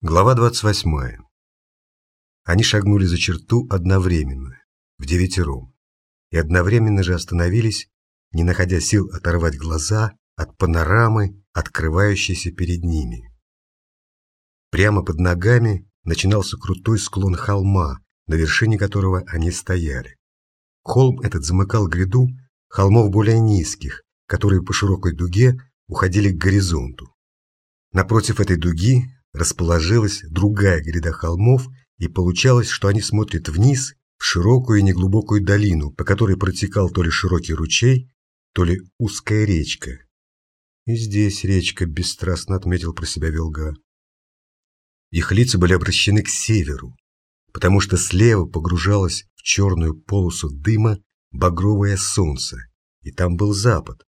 Глава 28. Они шагнули за черту одновременно, в девятером, и одновременно же остановились, не находя сил оторвать глаза от панорамы, открывающейся перед ними. Прямо под ногами начинался крутой склон холма, на вершине которого они стояли. Холм этот замыкал гряду холмов более низких, которые по широкой дуге уходили к горизонту. Напротив этой дуги расположилась другая гряда холмов, и получалось, что они смотрят вниз в широкую и неглубокую долину, по которой протекал то ли широкий ручей, то ли узкая речка. И здесь речка, бесстрастно отметил про себя Велга. Их лица были обращены к северу, потому что слева погружалось в черную полосу дыма багровое солнце, и там был запад,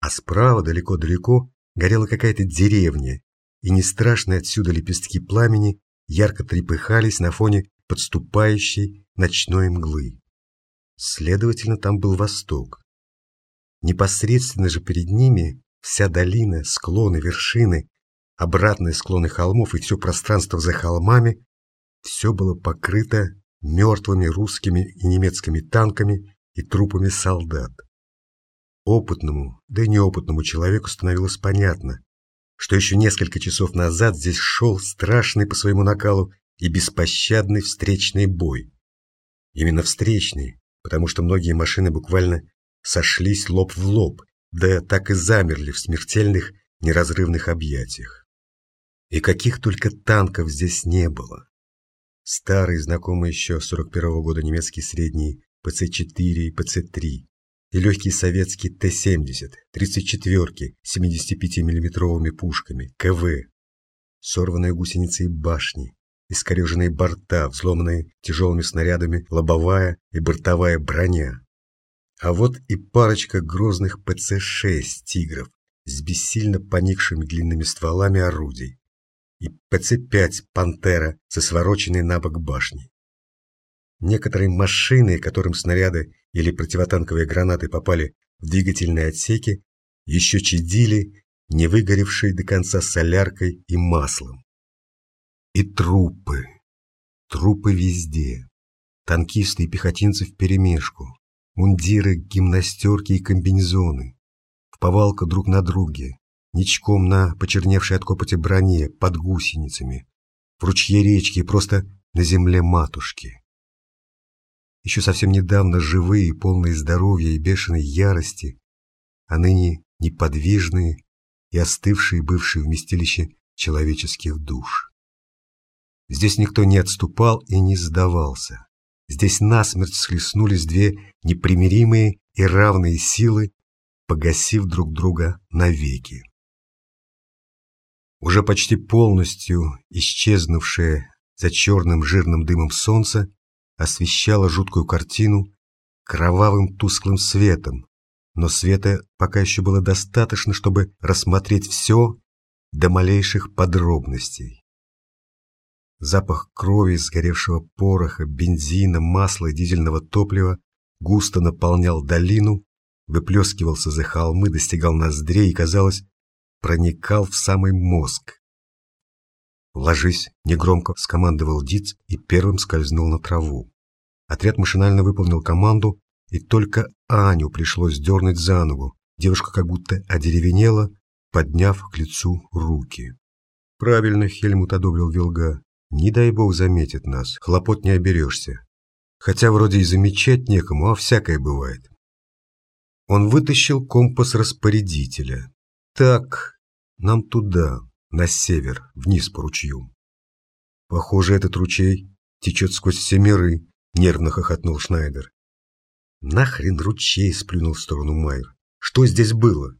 а справа далеко-далеко горела какая-то деревня, и не страшные отсюда лепестки пламени ярко трепыхались на фоне подступающей ночной мглы. Следовательно, там был восток. Непосредственно же перед ними вся долина, склоны, вершины, обратные склоны холмов и все пространство за холмами, все было покрыто мертвыми русскими и немецкими танками и трупами солдат. Опытному, да и неопытному человеку становилось понятно, что еще несколько часов назад здесь шел страшный по своему накалу и беспощадный встречный бой. Именно встречный, потому что многие машины буквально сошлись лоб в лоб, да так и замерли в смертельных неразрывных объятиях. И каких только танков здесь не было. Старый, знакомый еще 41 -го года немецкий средний ПЦ-4 и ПЦ-3, и легкие советские Т-70, 34-ки 75 миллиметровыми пушками, КВ, сорванные гусеницы и башни, искореженные борта, взломанные тяжелыми снарядами лобовая и бортовая броня. А вот и парочка грозных ПЦ-6 «Тигров» с бессильно поникшими длинными стволами орудий и ПЦ-5 «Пантера» со свороченной на бок башней. Некоторые машины, которым снаряды или противотанковые гранаты попали в двигательные отсеки, еще чадили, не выгоревшие до конца соляркой и маслом. И трупы. Трупы везде. Танкисты и пехотинцы вперемешку. Мундиры, гимнастерки и комбинезоны. В повалка друг на друге. Ничком на почерневшей от копоти броне, под гусеницами. В ручье речки и просто на земле матушки еще совсем недавно живые, полные здоровья и бешеной ярости, а ныне неподвижные и остывшие бывшие вместилище человеческих душ. Здесь никто не отступал и не сдавался. Здесь насмерть схлестнулись две непримиримые и равные силы, погасив друг друга навеки. Уже почти полностью исчезнувшее за черным жирным дымом солнце освещала жуткую картину кровавым тусклым светом, но света пока еще было достаточно, чтобы рассмотреть все до малейших подробностей. Запах крови, сгоревшего пороха, бензина, масла и дизельного топлива густо наполнял долину, выплескивался за холмы, достигал ноздрей и, казалось, проникал в самый мозг. «Ложись!» — негромко скомандовал Диц и первым скользнул на траву. Отряд машинально выполнил команду, и только Аню пришлось дернуть за ногу. Девушка как будто одеревенела, подняв к лицу руки. «Правильно, Хельмут одобрил Вилга. Не дай бог заметит нас, хлопот не оберешься. Хотя вроде и замечать некому, а всякое бывает». Он вытащил компас распорядителя. «Так, нам туда, на север, вниз по ручью. Похоже, этот ручей течет сквозь все миры, нервно хохотнул Шнайдер. Нахрен ручей сплюнул в сторону Майер. Что здесь было?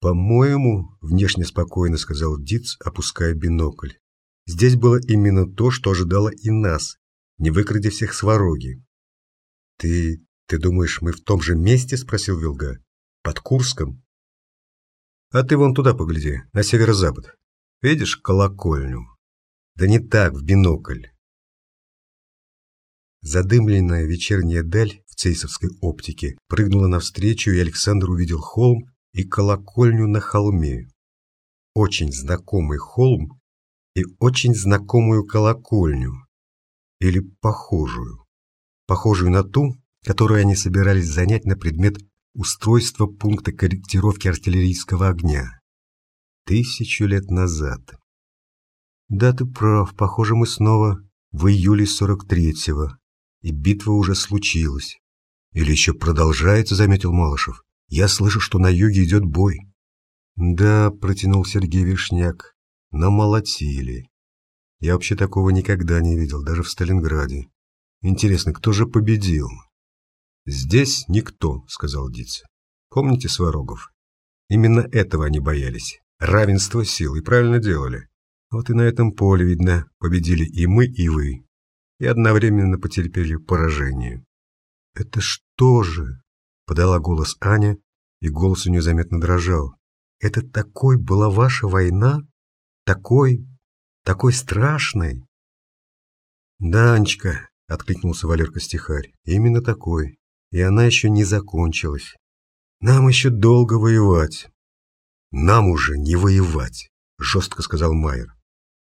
По-моему, внешне спокойно сказал Диц, опуская бинокль. Здесь было именно то, что ожидало и нас, не выкради всех свороги. Ты... ты думаешь, мы в том же месте? Спросил Вилга. Под Курском? А ты вон туда погляди, на северо-запад. Видишь колокольню? Да не так, в бинокль. Задымленная вечерняя даль в цейсовской оптике прыгнула навстречу, и Александр увидел холм и колокольню на холме. Очень знакомый холм, и очень знакомую колокольню, или похожую, похожую на ту, которую они собирались занять на предмет устройства пункта корректировки артиллерийского огня. Тысячу лет назад. Да, ты прав, похоже, мы снова в июле 43-го, и битва уже случилась. Или еще продолжается, заметил Малышев. Я слышу, что на юге идет бой. Да, протянул Сергей Вишняк, намолотили. Я вообще такого никогда не видел, даже в Сталинграде. Интересно, кто же победил? Здесь никто, сказал Диц. Помните Сварогов? Именно этого они боялись. Равенство сил, и правильно делали. Вот и на этом поле, видно, победили и мы, и вы. И одновременно потерпели поражение. «Это что же?» — подала голос Аня, и голос у нее заметно дрожал. «Это такой была ваша война? Такой, такой страшной?» «Да, Анечка», — откликнулся Валерка-стихарь, — «именно такой. И она еще не закончилась. Нам еще долго воевать». «Нам уже не воевать», — жестко сказал Майер.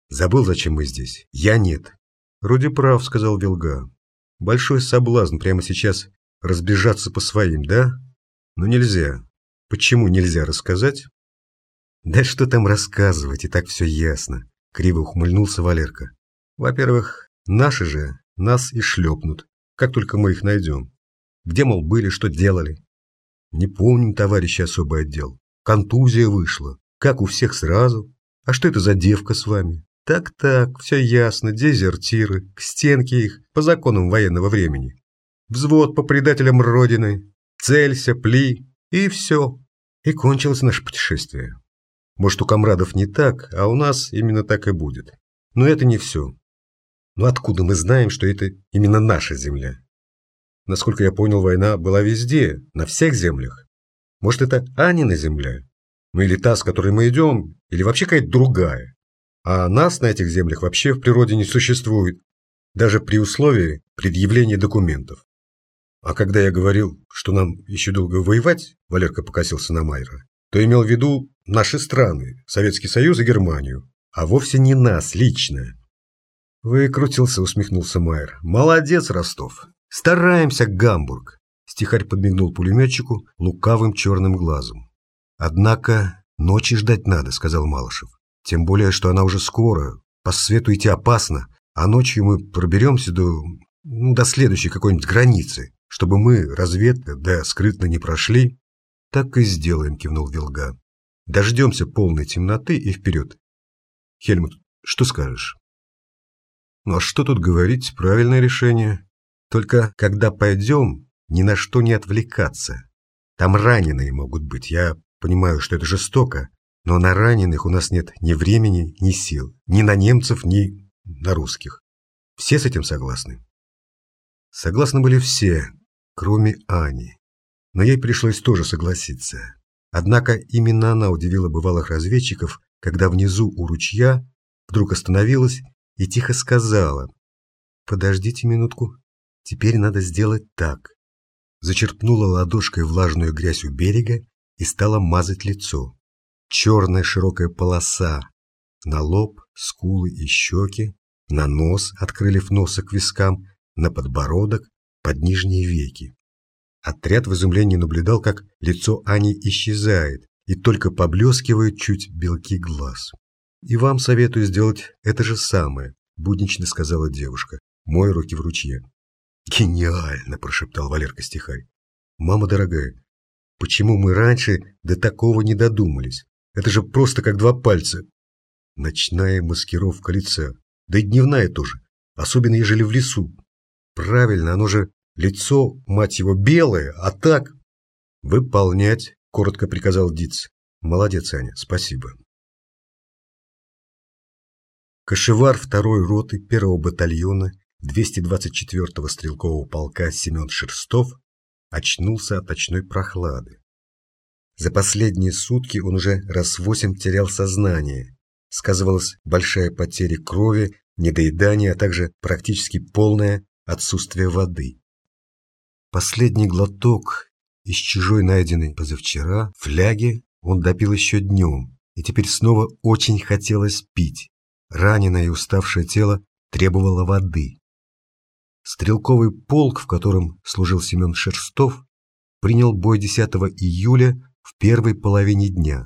«Забыл, зачем мы здесь? Я нет». «Вроде прав», — сказал Вилга. Большой соблазн прямо сейчас разбежаться по своим, да? Но нельзя. Почему нельзя рассказать? Да что там рассказывать, и так все ясно. Криво ухмыльнулся Валерка. Во-первых, наши же нас и шлепнут, как только мы их найдем. Где, мол, были, что делали? Не помним, товарищи особый отдел. Контузия вышла. Как у всех сразу. А что это за девка с вами? Так-так, все ясно, дезертиры, к стенке их, по законам военного времени. Взвод по предателям Родины, целься, пли, и все. И кончилось наше путешествие. Может, у комрадов не так, а у нас именно так и будет. Но это не все. Но откуда мы знаем, что это именно наша земля? Насколько я понял, война была везде, на всех землях. Может, это Анина земля? Ну или та, с которой мы идем, или вообще какая-то другая. А нас на этих землях вообще в природе не существует, даже при условии предъявления документов. А когда я говорил, что нам еще долго воевать, Валерка покосился на Майра, то имел в виду наши страны, Советский Союз и Германию, а вовсе не нас лично. Выкрутился, усмехнулся Майер. Молодец, Ростов. Стараемся, Гамбург. Стихарь подмигнул пулеметчику лукавым черным глазом. Однако ночи ждать надо, сказал Малышев. Тем более, что она уже скоро. По свету идти опасно, а ночью мы проберемся до, ну, до следующей какой-нибудь границы, чтобы мы, разведка, да скрытно не прошли. Так и сделаем, кивнул Вилга. Дождемся полной темноты и вперед. Хельмут, что скажешь? Ну а что тут говорить, правильное решение. Только когда пойдем, ни на что не отвлекаться. Там раненые могут быть, я понимаю, что это жестоко, но на раненых у нас нет ни времени, ни сил. Ни на немцев, ни на русских. Все с этим согласны? Согласны были все, кроме Ани. Но ей пришлось тоже согласиться. Однако именно она удивила бывалых разведчиков, когда внизу у ручья вдруг остановилась и тихо сказала «Подождите минутку, теперь надо сделать так». Зачерпнула ладошкой влажную грязь у берега и стала мазать лицо черная широкая полоса на лоб, скулы и щеки, на нос, открылив носа к вискам, на подбородок, под нижние веки. Отряд в изумлении наблюдал, как лицо Ани исчезает, и только поблескивают чуть белки глаз. «И вам советую сделать это же самое», – буднично сказала девушка, мой руки в ручье. «Гениально!» – прошептал Валерка стихарь. «Мама дорогая, почему мы раньше до такого не додумались? Это же просто как два пальца. Ночная маскировка лица. Да и дневная тоже. Особенно, ежели в лесу. Правильно, оно же лицо, мать его, белое, а так... Выполнять, коротко приказал Диц. Молодец, Аня, спасибо. Кошевар второй роты первого батальона 224-го стрелкового полка Семен Шерстов очнулся от ночной прохлады. За последние сутки он уже раз восемь терял сознание. Сказывалась большая потеря крови, недоедание, а также практически полное отсутствие воды. Последний глоток из чужой найденной позавчера фляги он допил еще днем, и теперь снова очень хотелось пить. раненое и уставшее тело требовало воды. Стрелковый полк, в котором служил Семен Шерстов, принял бой 10 июля в первой половине дня.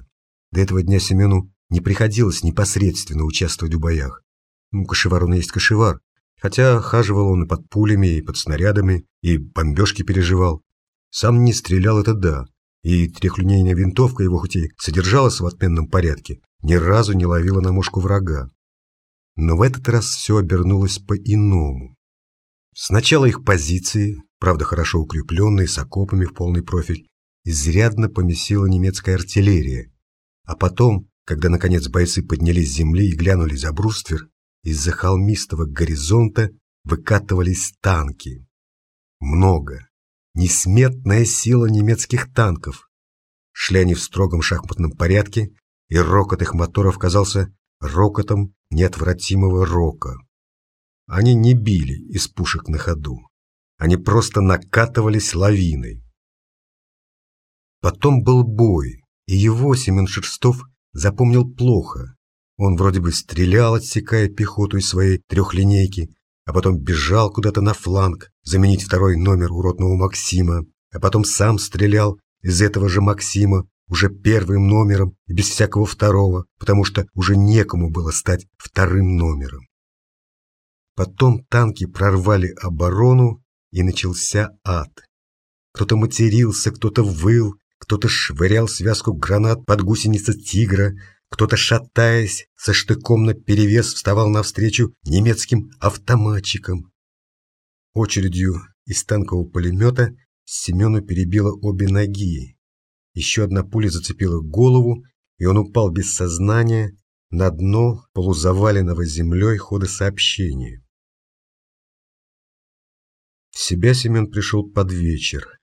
До этого дня Семену не приходилось непосредственно участвовать в боях. Ну, кошевар он есть кошевар, хотя хаживал он и под пулями, и под снарядами, и бомбежки переживал. Сам не стрелял, это да, и трехлинейная винтовка его хоть и содержалась в отменном порядке, ни разу не ловила на мушку врага. Но в этот раз все обернулось по-иному. Сначала их позиции, правда хорошо укрепленные, с окопами в полный профиль, изрядно помесила немецкая артиллерия. А потом, когда наконец бойцы поднялись с земли и глянули за бруствер, из-за холмистого горизонта выкатывались танки. Много. Несметная сила немецких танков. Шли они в строгом шахматном порядке, и рокот их моторов казался рокотом неотвратимого рока. Они не били из пушек на ходу. Они просто накатывались лавиной. Потом был бой, и его Семен Шерстов запомнил плохо. Он вроде бы стрелял, отсекая пехоту из своей трехлинейки, а потом бежал куда-то на фланг, заменить второй номер уродного Максима, а потом сам стрелял из этого же Максима, уже первым номером и без всякого второго, потому что уже некому было стать вторым номером. Потом танки прорвали оборону, и начался ад. Кто-то матерился, кто-то выл, кто-то швырял связку гранат под гусеницы тигра, кто-то, шатаясь, со штыком на перевес вставал навстречу немецким автоматчикам. Очередью из танкового пулемета Семену перебило обе ноги. Еще одна пуля зацепила голову, и он упал без сознания на дно полузаваленного землей хода сообщения. В себя Семен пришел под вечер.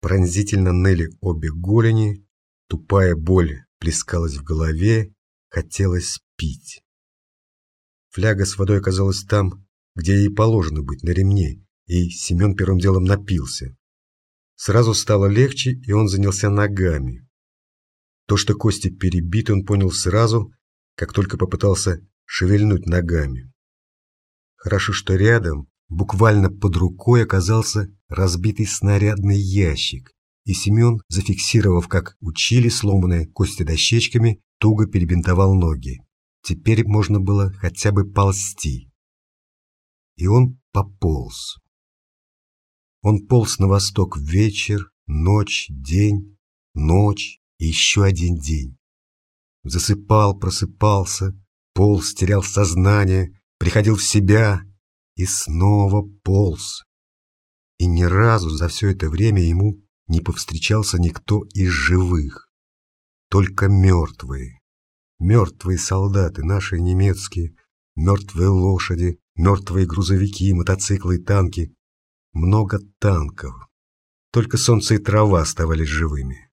Пронзительно ныли обе голени, тупая боль плескалась в голове, хотелось пить. Фляга с водой оказалась там, где ей положено быть, на ремне, и Семен первым делом напился. Сразу стало легче, и он занялся ногами. То, что кости перебиты, он понял сразу, как только попытался шевельнуть ногами. Хорошо, что рядом, буквально под рукой, оказался разбитый снарядный ящик, и Семен, зафиксировав, как учили, сломанные кости дощечками, туго перебинтовал ноги. Теперь можно было хотя бы ползти. И он пополз. Он полз на восток вечер, ночь, день, ночь и еще один день. Засыпал, просыпался, полз, терял сознание, приходил в себя и снова полз. И ни разу за все это время ему не повстречался никто из живых. Только мертвые. Мертвые солдаты, наши немецкие, мертвые лошади, мертвые грузовики, мотоциклы и танки, много танков. Только солнце и трава оставались живыми.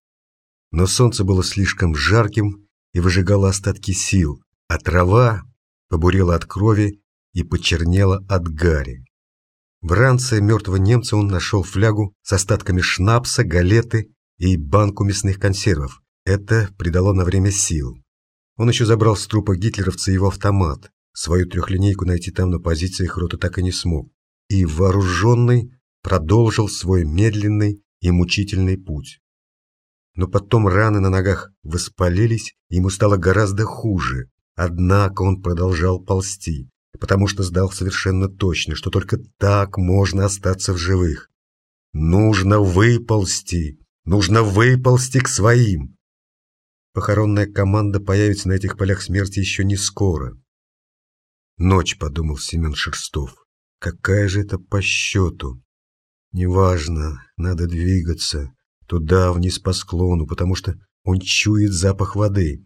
Но солнце было слишком жарким и выжигало остатки сил, а трава побурела от крови и почернела от гари. В ранце мертвого немца он нашел флягу с остатками шнапса, галеты и банку мясных консервов. Это придало на время сил. Он еще забрал с трупа гитлеровца его автомат. Свою трехлинейку найти там на позициях рота так и не смог и вооруженный продолжил свой медленный и мучительный путь. Но потом раны на ногах воспалились, ему стало гораздо хуже. Однако он продолжал ползти, потому что сдал совершенно точно, что только так можно остаться в живых. Нужно выползти, нужно выползти к своим. Похоронная команда появится на этих полях смерти еще не скоро. Ночь, подумал Семен Шерстов. Какая же это по счету? Неважно, надо двигаться туда, вниз по склону, потому что он чует запах воды.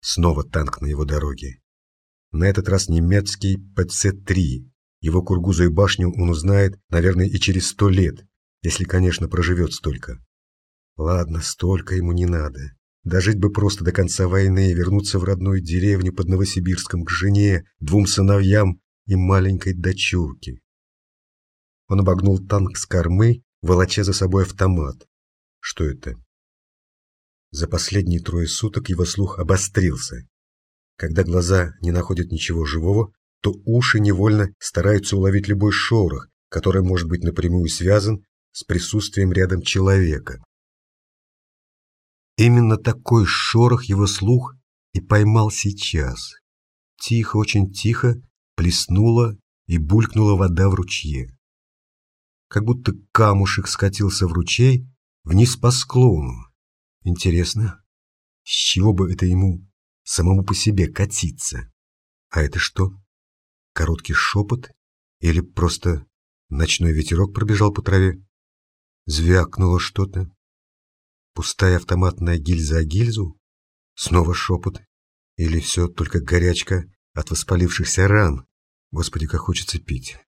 Снова танк на его дороге. На этот раз немецкий ПЦ-3. Его кургузу и башню он узнает, наверное, и через сто лет, если, конечно, проживет столько. Ладно, столько ему не надо. Дожить бы просто до конца войны и вернуться в родную деревню под Новосибирском к жене, двум сыновьям и маленькой дочурки. Он обогнул танк с кормы, волоча за собой автомат. Что это? За последние трое суток его слух обострился. Когда глаза не находят ничего живого, то уши невольно стараются уловить любой шорох, который может быть напрямую связан с присутствием рядом человека. Именно такой шорох его слух и поймал сейчас. Тихо, очень тихо плеснула и булькнула вода в ручье. Как будто камушек скатился в ручей вниз по склону. Интересно, с чего бы это ему самому по себе катиться? А это что? Короткий шепот или просто ночной ветерок пробежал по траве? Звякнуло что-то. Пустая автоматная гильза о гильзу? Снова шепот? Или все только горячка от воспалившихся ран? Господи, как хочется пить.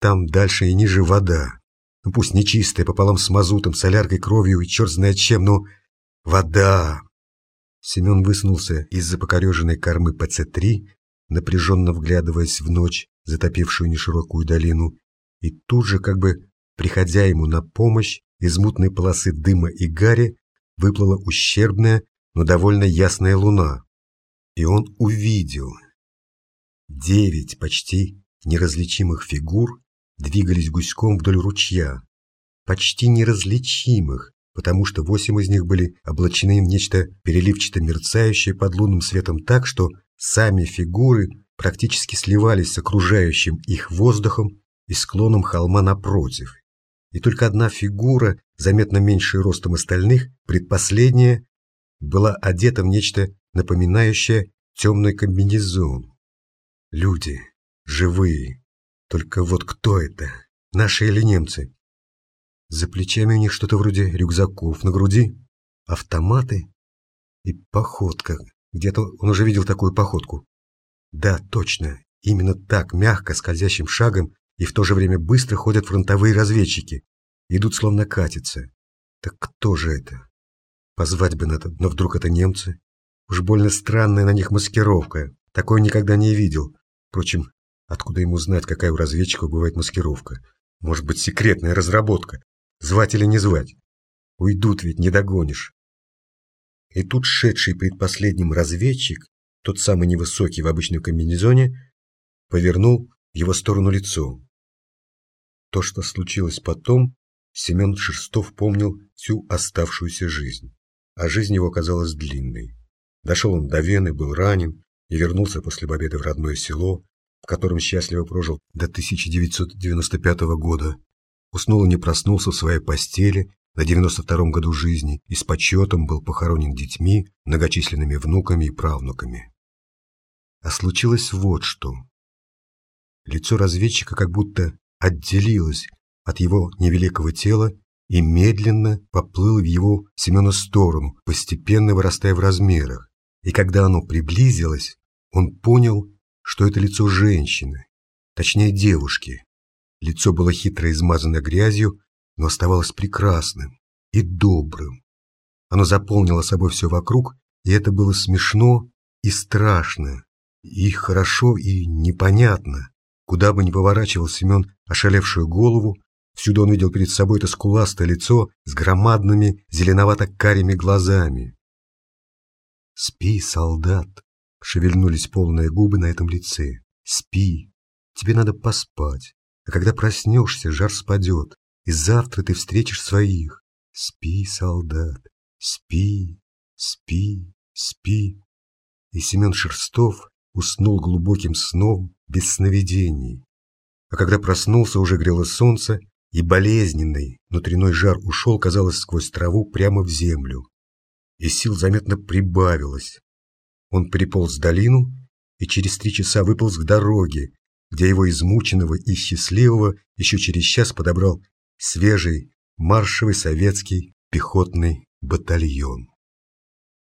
Там дальше и ниже вода. Ну пусть нечистая, пополам с мазутом, соляркой, кровью и черт знает чем, но вода. Семен высунулся из-за покореженной кормы ПЦ-3, напряженно вглядываясь в ночь, затопившую неширокую долину, и тут же, как бы приходя ему на помощь, из мутной полосы дыма и гари выплыла ущербная, но довольно ясная луна. И он увидел. Девять почти неразличимых фигур двигались гуськом вдоль ручья. Почти неразличимых, потому что восемь из них были облачены в нечто переливчато мерцающее под лунным светом так, что сами фигуры практически сливались с окружающим их воздухом и склоном холма напротив. И только одна фигура, заметно меньше ростом остальных, предпоследняя, была одета в нечто напоминающее темный комбинезон. Люди, живые. Только вот кто это? Наши или немцы? За плечами у них что-то вроде рюкзаков, на груди автоматы и походка. Где-то он уже видел такую походку. Да, точно, именно так, мягко, скользящим шагом и в то же время быстро ходят фронтовые разведчики. Идут словно катятся. Так кто же это? Позвать бы надо, но вдруг это немцы? Уж больно странная на них маскировка. Такой никогда не видел. Впрочем, откуда ему знать, какая у разведчиков бывает маскировка? Может быть, секретная разработка. Звать или не звать? Уйдут ведь, не догонишь. И тут шедший предпоследним разведчик, тот самый невысокий в обычном комбинезоне, повернул в его сторону лицо. То, что случилось потом, Семен Шерстов помнил всю оставшуюся жизнь. А жизнь его оказалась длинной. Дошел он до Вены, был ранен и вернулся после победы в родное село, в котором счастливо прожил до 1995 года. Уснул и не проснулся в своей постели на 92-м году жизни и с почетом был похоронен детьми, многочисленными внуками и правнуками. А случилось вот что. Лицо разведчика как будто отделилось от его невеликого тела и медленно поплыло в его Семена сторону, постепенно вырастая в размерах. И когда оно приблизилось, он понял, что это лицо женщины, точнее девушки. Лицо было хитро измазано грязью, но оставалось прекрасным и добрым. Оно заполнило собой все вокруг, и это было смешно и страшно, и хорошо, и непонятно. Куда бы ни поворачивал Семен ошалевшую голову, всюду он видел перед собой это скуластое лицо с громадными зеленовато-карими глазами. «Спи, солдат!» — шевельнулись полные губы на этом лице. «Спи! Тебе надо поспать, а когда проснешься, жар спадет, и завтра ты встретишь своих. Спи, солдат, спи, спи, спи. И Семен Шерстов уснул глубоким сном без сновидений. А когда проснулся, уже грело солнце, и болезненный внутренной жар ушел, казалось, сквозь траву прямо в землю. И сил заметно прибавилось. Он приполз в долину и через три часа выполз к дороге, где его измученного и счастливого еще через час подобрал свежий маршевый советский пехотный батальон.